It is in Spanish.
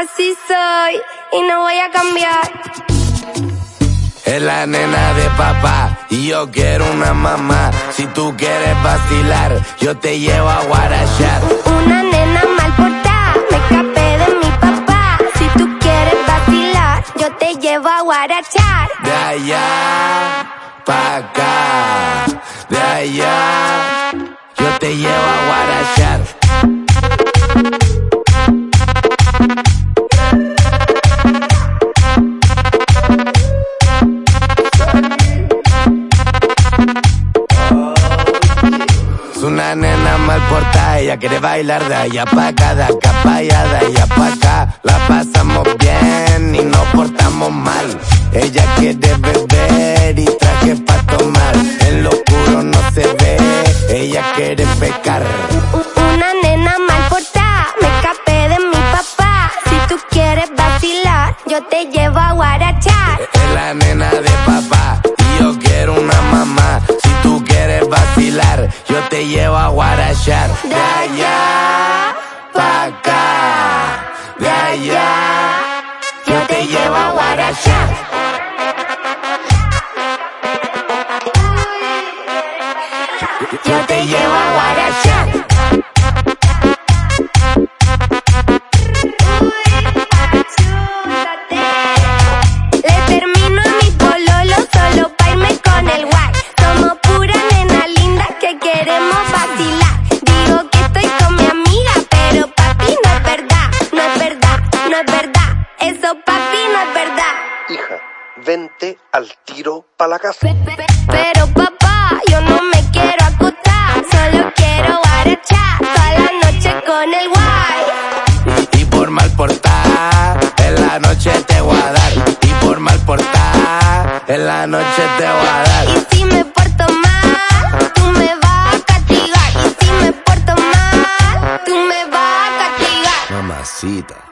Así soy y no voy a cambiar. Es la nena de papá y yo quiero una mamá. Si tú quieres vacilar, yo te llevo a guarachar. Una nena mal portada, me escapé de mi papá. Si tú quieres vacilar, yo te llevo a guarachar. De allá pa' acá, de allá, yo te llevo a guarachar. Una nena mal portada, ella quiere bailar de allá pa' acá, de acá pa' allá, de allá pa' acá. La pasamos bien y nos portamos mal. Ella quiere beber y traje pa' tomar. En lo oscuro no se ve, ella quiere pecar. Una nena mal portada, me escapé de mi papá. Si tú quieres vacilar, yo te llevo a guarachar. Es la nena de papá yo te llevo a guarachar. De allá pa' acá, de allá, Eso papi no es verdad. Hija, vente al tiro pa' la casa. Pero papá, yo no me quiero acotar, solo quiero guarachar toda la noche con el guay. Y por mal portar, en la noche te voy a dar. Y por mal portar, en la noche te voy a dar. Y si me porto mal, tú me vas a castigar. Y si me porto mal, tú me vas a castigar. Mamacita.